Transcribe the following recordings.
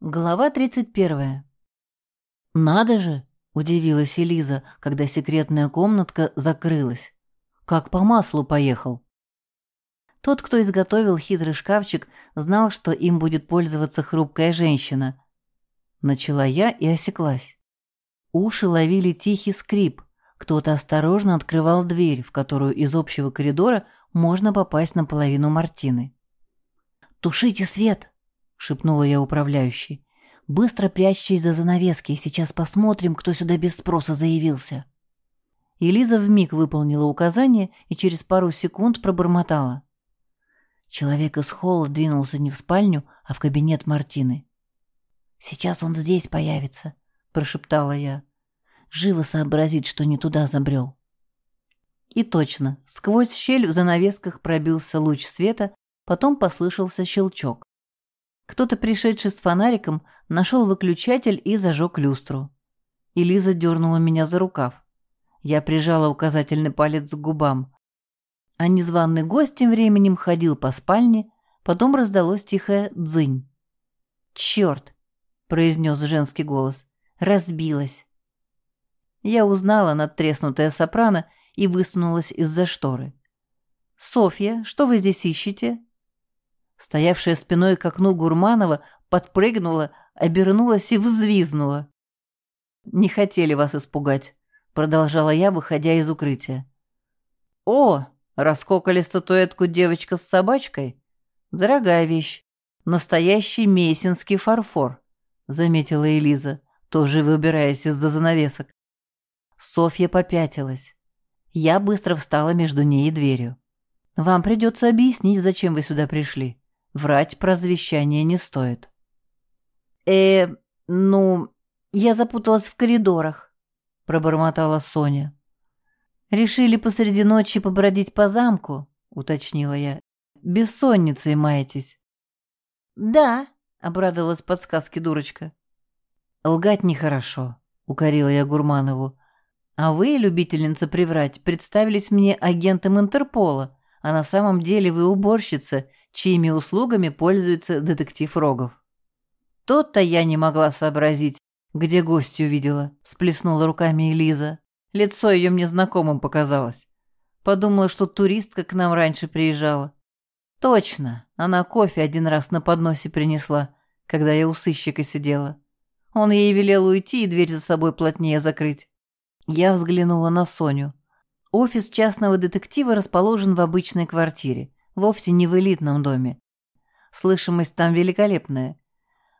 Глава 31. «Надо же!» – удивилась Элиза, когда секретная комнатка закрылась. «Как по маслу поехал!» Тот, кто изготовил хитрый шкафчик, знал, что им будет пользоваться хрупкая женщина. Начала я и осеклась. Уши ловили тихий скрип. Кто-то осторожно открывал дверь, в которую из общего коридора можно попасть на половину Мартины. «Тушите свет!» Шепнула я управляющей. «Быстро прячьтесь за занавески, сейчас посмотрим, кто сюда без спроса заявился». Элиза вмиг выполнила указание и через пару секунд пробормотала. Человек из холла двинулся не в спальню, а в кабинет Мартины. «Сейчас он здесь появится», — прошептала я. «Живо сообразит, что не туда забрел». И точно, сквозь щель в занавесках пробился луч света, потом послышался щелчок. Кто-то, пришедший с фонариком, нашел выключатель и зажег люстру. И Лиза дернула меня за рукав. Я прижала указательный палец к губам. А незваный гость тем временем ходил по спальне, потом раздалось тихое «дзынь». «Черт!» — произнес женский голос. «Разбилась!» Я узнала надтреснутое сопрано и высунулась из-за шторы. «Софья, что вы здесь ищете?» Стоявшая спиной к окну Гурманова, подпрыгнула, обернулась и взвизнула. «Не хотели вас испугать», — продолжала я, выходя из укрытия. «О, раскокали статуэтку девочка с собачкой? Дорогая вещь. Настоящий мейсинский фарфор», — заметила Элиза, тоже выбираясь из-за занавесок. Софья попятилась. Я быстро встала между ней и дверью. «Вам придется объяснить, зачем вы сюда пришли. Врать про завещание не стоит. «Э, ну, я запуталась в коридорах», — пробормотала Соня. «Решили посреди ночи побродить по замку?» — уточнила я. «Бессонницей маетесь». «Да», — обрадовалась подсказки дурочка. «Лгать нехорошо», — укорила я Гурманову. «А вы, любительница приврать, представились мне агентом Интерпола, а на самом деле вы уборщица чьими услугами пользуется детектив Рогов. Тот-то я не могла сообразить, где гостью увидела, сплеснула руками Элиза. Лицо ее мне знакомым показалось. Подумала, что туристка к нам раньше приезжала. Точно, она кофе один раз на подносе принесла, когда я у сыщика сидела. Он ей велел уйти и дверь за собой плотнее закрыть. Я взглянула на Соню. Офис частного детектива расположен в обычной квартире вовсе не в элитном доме. Слышимость там великолепная.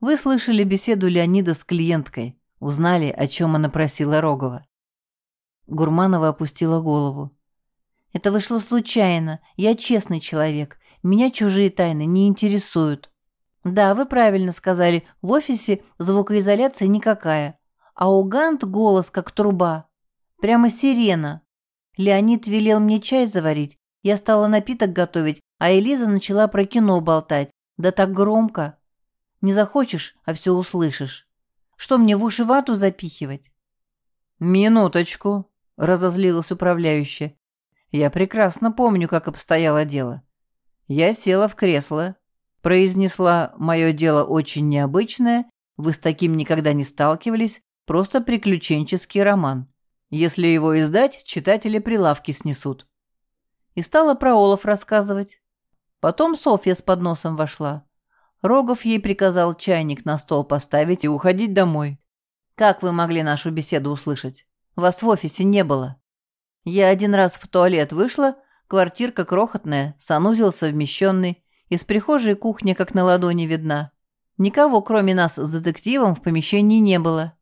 Вы слышали беседу Леонида с клиенткой, узнали, о чем она просила Рогова. Гурманова опустила голову. Это вышло случайно. Я честный человек. Меня чужие тайны не интересуют. Да, вы правильно сказали, в офисе звукоизоляция никакая. А у Гант голос как труба. Прямо сирена. Леонид велел мне чай заварить, я стала напиток готовить, а Элиза начала про кино болтать. Да так громко. Не захочешь, а все услышишь. Что мне в уши вату запихивать? Минуточку, разозлилась управляющая. Я прекрасно помню, как обстояло дело. Я села в кресло, произнесла «Мое дело очень необычное, вы с таким никогда не сталкивались, просто приключенческий роман. Если его издать, читатели прилавки снесут и стала про Олаф рассказывать. Потом Софья с подносом вошла. Рогов ей приказал чайник на стол поставить и уходить домой. «Как вы могли нашу беседу услышать? Вас в офисе не было. Я один раз в туалет вышла, квартирка крохотная, санузел совмещенный, из прихожей кухня как на ладони видна. Никого, кроме нас с детективом, в помещении не было.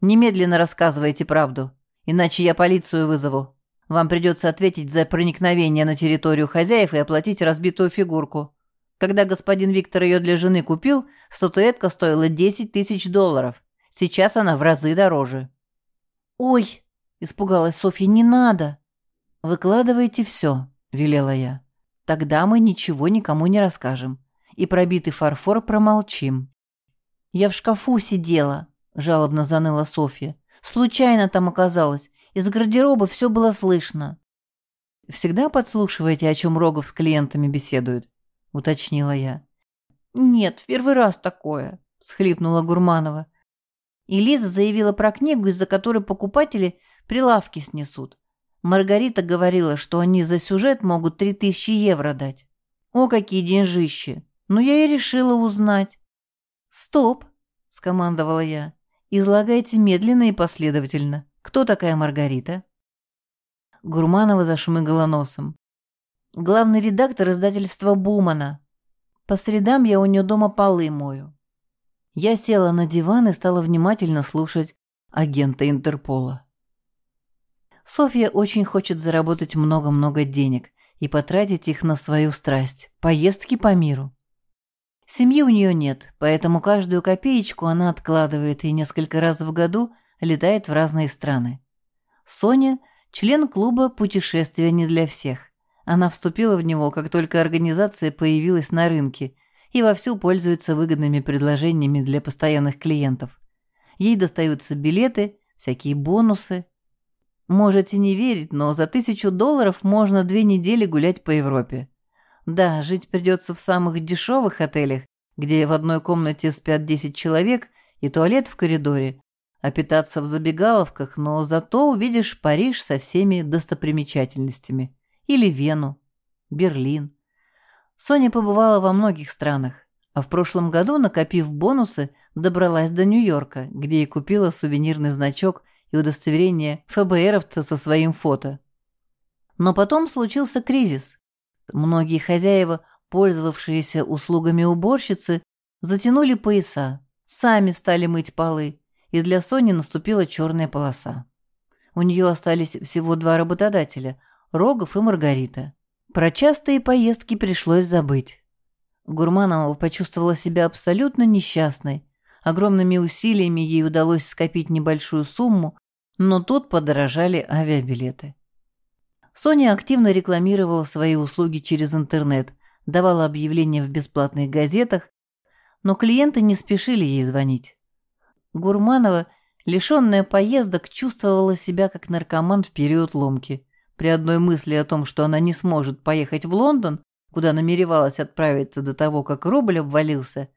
Немедленно рассказывайте правду, иначе я полицию вызову. Вам придется ответить за проникновение на территорию хозяев и оплатить разбитую фигурку. Когда господин Виктор ее для жены купил, статуэтка стоила 10 тысяч долларов. Сейчас она в разы дороже». «Ой!» – испугалась Софья. «Не надо!» «Выкладывайте все», – велела я. «Тогда мы ничего никому не расскажем. И пробитый фарфор промолчим». «Я в шкафу сидела», – жалобно заныла Софья. «Случайно там оказалась. Из гардероба все было слышно. «Всегда подслушиваете, о чем Рогов с клиентами беседует?» — уточнила я. «Нет, в первый раз такое», — всхлипнула Гурманова. И Лиза заявила про книгу, из-за которой покупатели прилавки снесут. Маргарита говорила, что они за сюжет могут три тысячи евро дать. О, какие деньжищи! Ну, я и решила узнать. «Стоп!» — скомандовала я. «Излагайте медленно и последовательно. Кто такая Маргарита?» Гурманова зашмыгала носом. «Главный редактор издательства Бумана. По средам я у нее дома полы мою». Я села на диван и стала внимательно слушать агента Интерпола. Софья очень хочет заработать много-много денег и потратить их на свою страсть – поездки по миру. Семьи у нее нет, поэтому каждую копеечку она откладывает и несколько раз в году летает в разные страны. Соня – член клуба «Путешествия не для всех». Она вступила в него, как только организация появилась на рынке и вовсю пользуется выгодными предложениями для постоянных клиентов. Ей достаются билеты, всякие бонусы – Можете не верить, но за тысячу долларов можно две недели гулять по Европе. Да, жить придется в самых дешевых отелях, где в одной комнате спят 10 человек и туалет в коридоре, а питаться в забегаловках, но зато увидишь Париж со всеми достопримечательностями. Или Вену, Берлин. Соня побывала во многих странах, а в прошлом году, накопив бонусы, добралась до Нью-Йорка, где и купила сувенирный значок – и удостоверение ФБРовца со своим фото. Но потом случился кризис. Многие хозяева, пользовавшиеся услугами уборщицы, затянули пояса, сами стали мыть полы, и для Сони наступила черная полоса. У нее остались всего два работодателя – Рогов и Маргарита. Про частые поездки пришлось забыть. Гурманова почувствовала себя абсолютно несчастной. Огромными усилиями ей удалось скопить небольшую сумму, но тут подорожали авиабилеты. Соня активно рекламировала свои услуги через интернет, давала объявления в бесплатных газетах, но клиенты не спешили ей звонить. Гурманова, лишенная поездок, чувствовала себя как наркоман в период ломки. При одной мысли о том, что она не сможет поехать в Лондон, куда намеревалась отправиться до того, как рубль обвалился,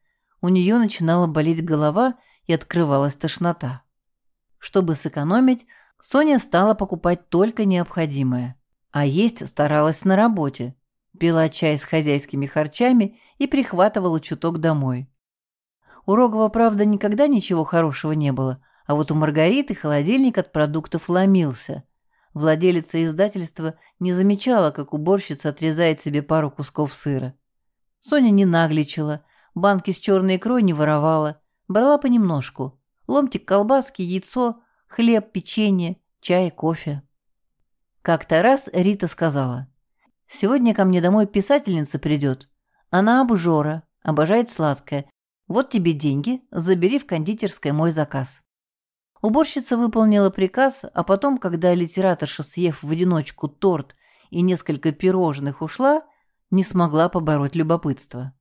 у нее начинала болеть голова и открывалась тошнота. Чтобы сэкономить, Соня стала покупать только необходимое, а есть старалась на работе. Пила чай с хозяйскими харчами и прихватывала чуток домой. У Рогова, правда, никогда ничего хорошего не было, а вот у Маргариты холодильник от продуктов ломился. Владелица издательства не замечала, как уборщица отрезает себе пару кусков сыра. Соня не нагличила, банки с черной икрой не воровала, брала понемножку, ломтик колбаски, яйцо, хлеб, печенье, чай, кофе. Как-то раз Рита сказала, «Сегодня ко мне домой писательница придет. Она обжора, обожает сладкое. Вот тебе деньги, забери в кондитерской мой заказ». Уборщица выполнила приказ, а потом, когда литераторша, съев в одиночку торт и несколько пирожных, ушла, не смогла побороть любопытство.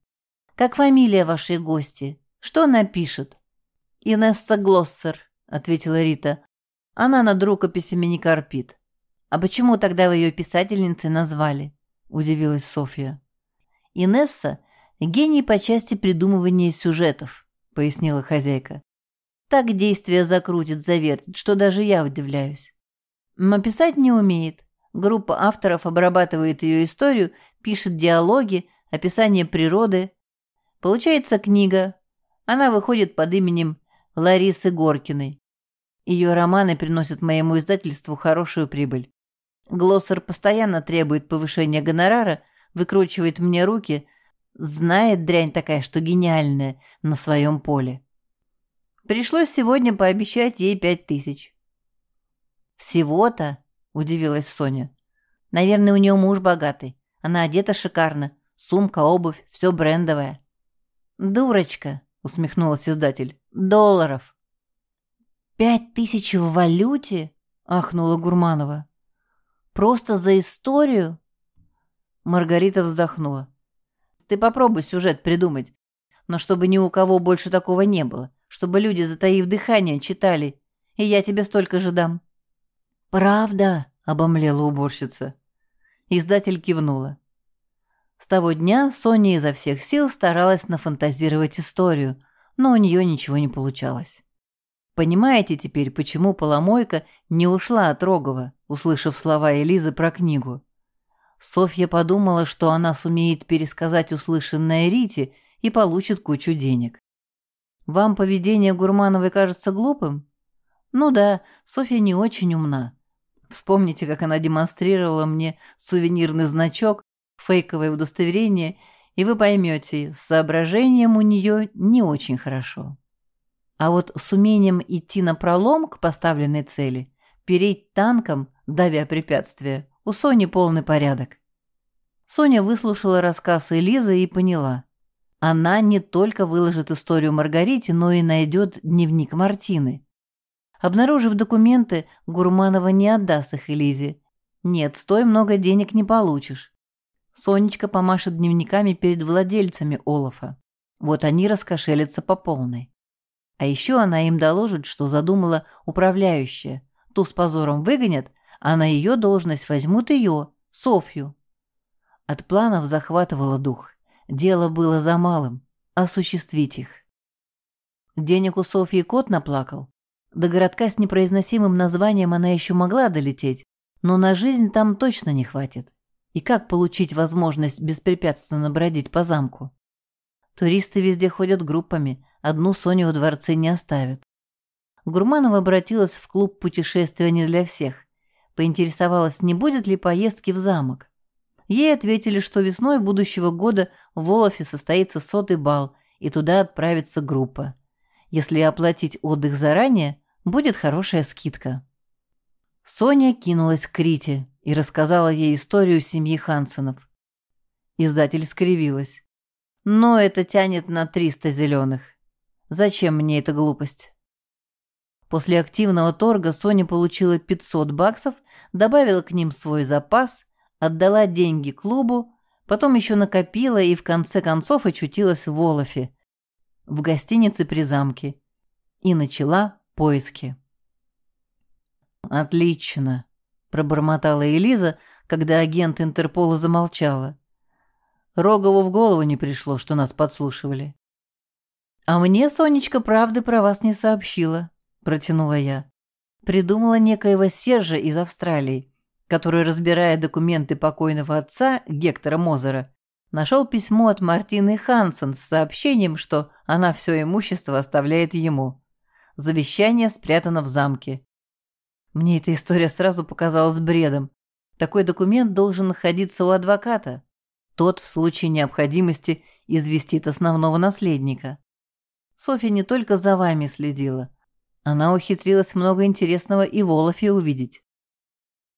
«Как фамилия вашей гости? Что она пишет?» «Инесса Глоссер», — ответила Рита. «Она над рукописями не корпит». «А почему тогда вы ее писательницей назвали?» — удивилась Софья. «Инесса — гений по части придумывания сюжетов», — пояснила хозяйка. «Так действие закрутит, завертит, что даже я удивляюсь. Но писать не умеет. Группа авторов обрабатывает ее историю, пишет диалоги, описание природы. Получается книга. Она выходит под именем Ларисы Горкиной. Ее романы приносят моему издательству хорошую прибыль. Глоссер постоянно требует повышения гонорара, выкручивает мне руки, знает дрянь такая, что гениальная, на своем поле. Пришлось сегодня пообещать ей пять тысяч. «Всего-то?» – удивилась Соня. «Наверное, у нее муж богатый. Она одета шикарно. Сумка, обувь, все брендовое». «Дурочка!» – усмехнулась издатель долларов. «Пять тысяч в валюте?» — ахнула Гурманова. «Просто за историю?» Маргарита вздохнула. «Ты попробуй сюжет придумать, но чтобы ни у кого больше такого не было, чтобы люди, затаив дыхание, читали, и я тебе столько же дам». «Правда?» — обомлела уборщица. Издатель кивнула. С того дня Соня изо всех сил старалась нафантазировать историю, но у нее ничего не получалось. Понимаете теперь, почему поломойка не ушла от Рогова, услышав слова Элизы про книгу? Софья подумала, что она сумеет пересказать услышанное Рите и получит кучу денег. Вам поведение Гурмановой кажется глупым? Ну да, Софья не очень умна. Вспомните, как она демонстрировала мне сувенирный значок, фейковое удостоверение, и вы поймете, с соображением у нее не очень хорошо. А вот с умением идти на пролом к поставленной цели, переть танком, давя препятствия, у Сони полный порядок. Соня выслушала рассказ Элизы и поняла. Она не только выложит историю Маргарите, но и найдет дневник Мартины. Обнаружив документы, Гурманова не отдаст их Элизе. Нет, стой много денег не получишь. Сонечка помашет дневниками перед владельцами Олафа. Вот они раскошелятся по полной. А еще она им доложит, что задумала управляющая. Ту с позором выгонят, а на ее должность возьмут ее, Софью. От планов захватывало дух. Дело было за малым — осуществить их. Денег у Софьи кот наплакал, до городка с непроизносимым названием она еще могла долететь, но на жизнь там точно не хватит. И как получить возможность беспрепятственно бродить по замку? Туристы везде ходят группами, одну Соню в дворце не оставят. Гурманова обратилась в клуб путешествия не для всех. Поинтересовалась, не будет ли поездки в замок. Ей ответили, что весной будущего года в Олафе состоится сотый бал, и туда отправится группа. Если оплатить отдых заранее, будет хорошая скидка. Соня кинулась к Рите и рассказала ей историю семьи Хансенов. Издатель скривилась. Но это тянет на 300 зеленых. Зачем мне эта глупость? После активного торга Соня получила 500 баксов, добавила к ним свой запас, отдала деньги клубу, потом еще накопила и в конце концов очутилась в Олафе, в гостинице при замке и начала поиски. «Отлично», — пробормотала Элиза, когда агент Интерпола замолчала. Рогову в голову не пришло, что нас подслушивали. «А мне Сонечка правды про вас не сообщила», — протянула я. Придумала некоего Сержа из Австралии, который, разбирая документы покойного отца Гектора Мозера, нашел письмо от Мартины Хансен с сообщением, что она все имущество оставляет ему. Завещание спрятано в замке. Мне эта история сразу показалась бредом. Такой документ должен находиться у адвоката. Тот в случае необходимости известит основного наследника. Софья не только за вами следила. Она ухитрилась много интересного и в Олафе увидеть.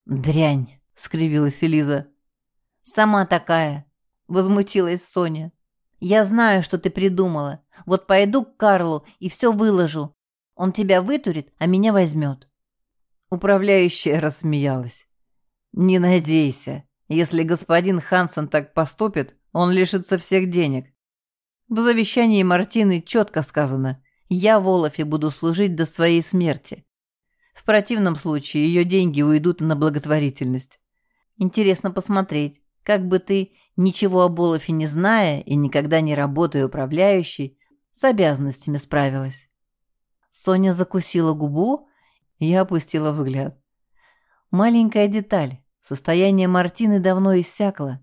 «Дрянь!» — скривилась Элиза. «Сама такая!» возмутилась Соня. «Я знаю, что ты придумала. Вот пойду к Карлу и все выложу. Он тебя вытурит, а меня возьмет». Управляющая рассмеялась. «Не надейся. Если господин Хансен так поступит, он лишится всех денег. В завещании Мартины четко сказано «Я Волофе буду служить до своей смерти». В противном случае ее деньги уйдут на благотворительность. Интересно посмотреть, как бы ты, ничего о Болохе не зная и никогда не работая управляющей, с обязанностями справилась. Соня закусила губу и опустила взгляд. Маленькая деталь. Состояние Мартины давно иссякло.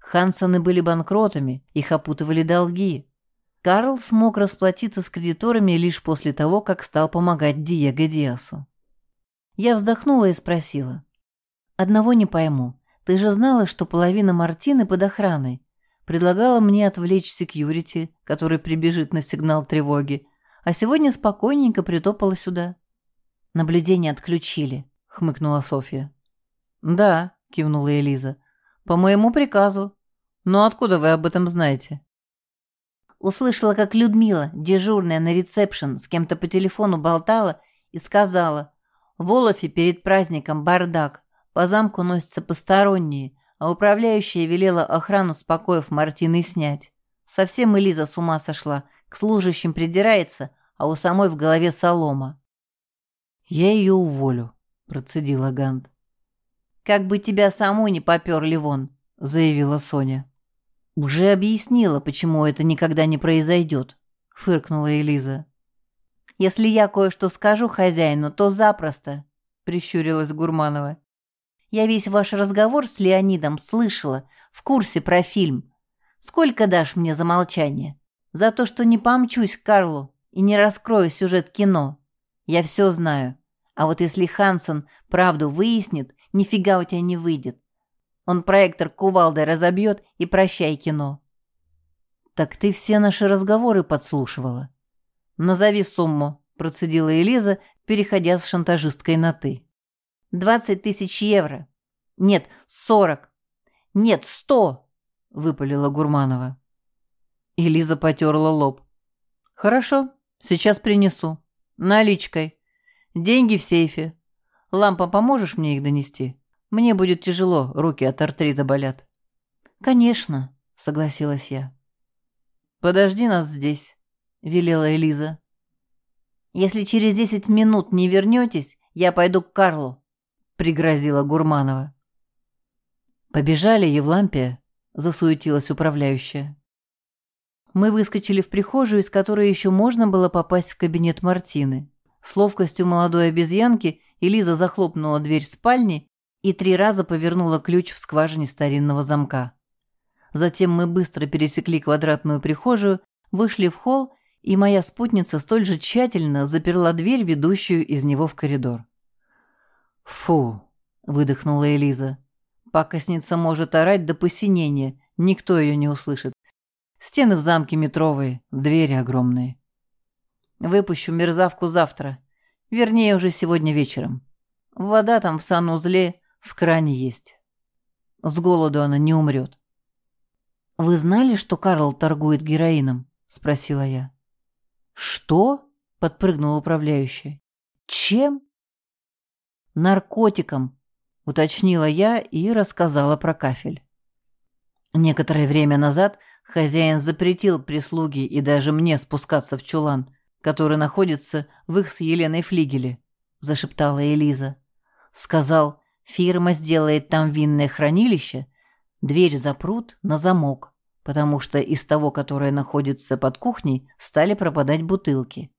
Хансоны были банкротами, их опутывали долги. Карл смог расплатиться с кредиторами лишь после того, как стал помогать Диего Диасу. Я вздохнула и спросила. «Одного не пойму. Ты же знала, что половина Мартины под охраной. Предлагала мне отвлечь секьюрити, который прибежит на сигнал тревоги, а сегодня спокойненько притопала сюда. Наблюдение отключили, хмыкнула Софья. Да, кивнула Элиза. По моему приказу. Но откуда вы об этом знаете? Услышала, как Людмила, дежурная на ресепшн, с кем-то по телефону болтала и сказала, в Олафе перед праздником бардак, по замку носятся посторонние, а управляющая велела охрану с покоев Мартины снять. Совсем Элиза с ума сошла, к служащим придирается, а у самой в голове солома. «Я ее уволю», — процедила Гант. «Как бы тебя саму не поперли вон», — заявила Соня. «Уже объяснила, почему это никогда не произойдет», — фыркнула Элиза. «Если я кое-что скажу хозяину, то запросто», — прищурилась Гурманова. «Я весь ваш разговор с Леонидом слышала, в курсе про фильм. Сколько дашь мне за молчание? За то, что не помчусь к Карлу и не раскрою сюжет кино. Я все знаю. А вот если Хансен правду выяснит, нифига у тебя не выйдет. Он проектор кувалдой разобьет и прощай кино. Так ты все наши разговоры подслушивала. Назови сумму, процедила Элиза, переходя с шантажисткой на «ты». «Двадцать тысяч евро. Нет, сорок. Нет, сто!» — выпалила Гурманова. Элиза потерла лоб. «Хорошо, сейчас принесу. Наличкой. Деньги в сейфе. Лампа, поможешь мне их донести? Мне будет тяжело, руки от артрита болят». «Конечно», — согласилась я. «Подожди нас здесь», — велела Элиза. «Если через десять минут не вернетесь, я пойду к Карлу», — пригрозила Гурманова. «Побежали, Евлампия», — засуетилась управляющая. Мы выскочили в прихожую, из которой еще можно было попасть в кабинет Мартины. С ловкостью молодой обезьянки Элиза захлопнула дверь спальни и три раза повернула ключ в скважине старинного замка. Затем мы быстро пересекли квадратную прихожую, вышли в холл, и моя спутница столь же тщательно заперла дверь, ведущую из него в коридор. «Фу!» — выдохнула Элиза. «Пакостница может орать до посинения, никто ее не услышит. Стены в замке метровые, двери огромные. Выпущу мерзавку завтра. Вернее, уже сегодня вечером. Вода там в санузле в кране есть. С голоду она не умрет. «Вы знали, что Карл торгует героином?» — спросила я. «Что?» — подпрыгнул управляющий. «Чем?» «Наркотиком», — уточнила я и рассказала про кафель. Некоторое время назад Хозяин запретил прислуге и даже мне спускаться в чулан, который находится в их с Еленой флигеле, зашептала Элиза. Сказал, фирма сделает там винное хранилище, дверь запрут на замок, потому что из того, которое находится под кухней, стали пропадать бутылки.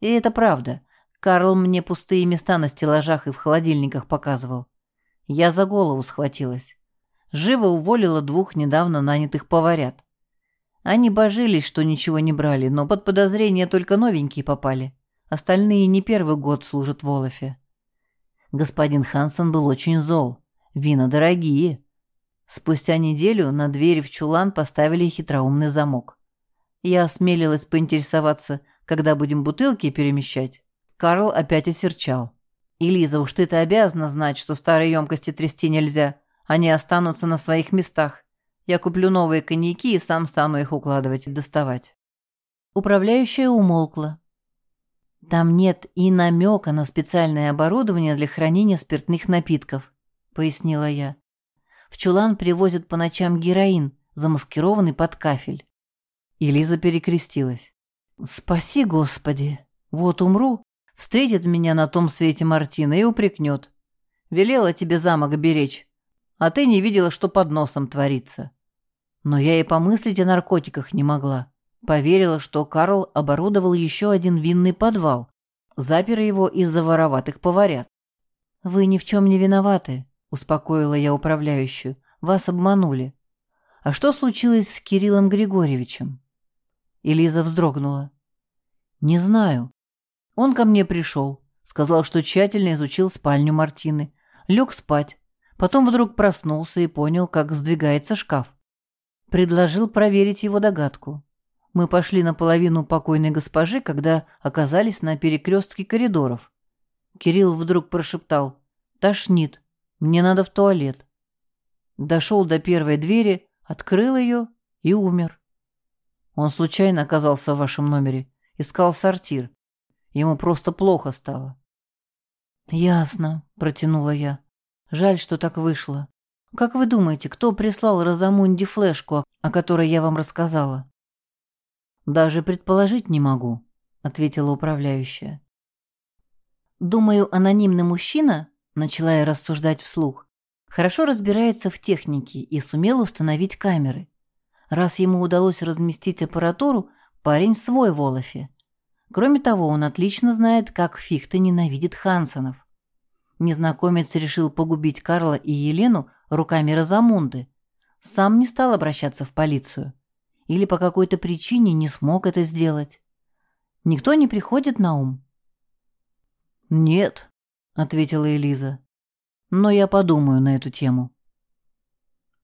И это правда. Карл мне пустые места на стеллажах и в холодильниках показывал. Я за голову схватилась. Живо уволила двух недавно нанятых поварят. Они божились, что ничего не брали, но под подозрение только новенькие попали. Остальные не первый год служат в Олафе. Господин Хансен был очень зол. Вина дорогие. Спустя неделю на двери в чулан поставили хитроумный замок. Я осмелилась поинтересоваться, когда будем бутылки перемещать. Карл опять осерчал. «Элиза, уж ты-то обязана знать, что старые емкости трясти нельзя. Они останутся на своих местах. Я куплю новые коньяки и сам стану их укладывать и доставать. Управляющая умолкла. Там нет и намека на специальное оборудование для хранения спиртных напитков, пояснила я. В чулан привозят по ночам героин, замаскированный под кафель. И Лиза перекрестилась. «Спаси, Господи! Вот умру, встретит меня на том свете Мартина и упрекнет. Велела тебе замок беречь, а ты не видела, что под носом творится. Но я и помыслить о наркотиках не могла. Поверила, что Карл оборудовал еще один винный подвал, запер его из-за вороватых поварят. «Вы ни в чем не виноваты», — успокоила я управляющую. «Вас обманули». «А что случилось с Кириллом Григорьевичем?» Элиза вздрогнула. «Не знаю. Он ко мне пришел, сказал, что тщательно изучил спальню Мартины, лег спать, потом вдруг проснулся и понял, как сдвигается шкаф. Предложил проверить его догадку. Мы пошли наполовину покойной госпожи, когда оказались на перекрестке коридоров. Кирилл вдруг прошептал «Тошнит, мне надо в туалет». Дошел до первой двери, открыл ее и умер. Он случайно оказался в вашем номере, искал сортир. Ему просто плохо стало. «Ясно», — протянула я. «Жаль, что так вышло. Как вы думаете, кто прислал Розамунди флешку, о которой я вам рассказала? Даже предположить не могу, ответила управляющая. Думаю, анонимный мужчина, начала я рассуждать вслух, хорошо разбирается в технике и сумел установить камеры. Раз ему удалось разместить аппаратуру, Парень свой в Олафе. Кроме того, он отлично знает, как Фихта ненавидит Хансонов. Незнакомец решил погубить Карла и Елену руками Розамунды. Сам не стал обращаться в полицию. Или по какой-то причине не смог это сделать. Никто не приходит на ум? «Нет», — ответила Элиза. «Но я подумаю на эту тему».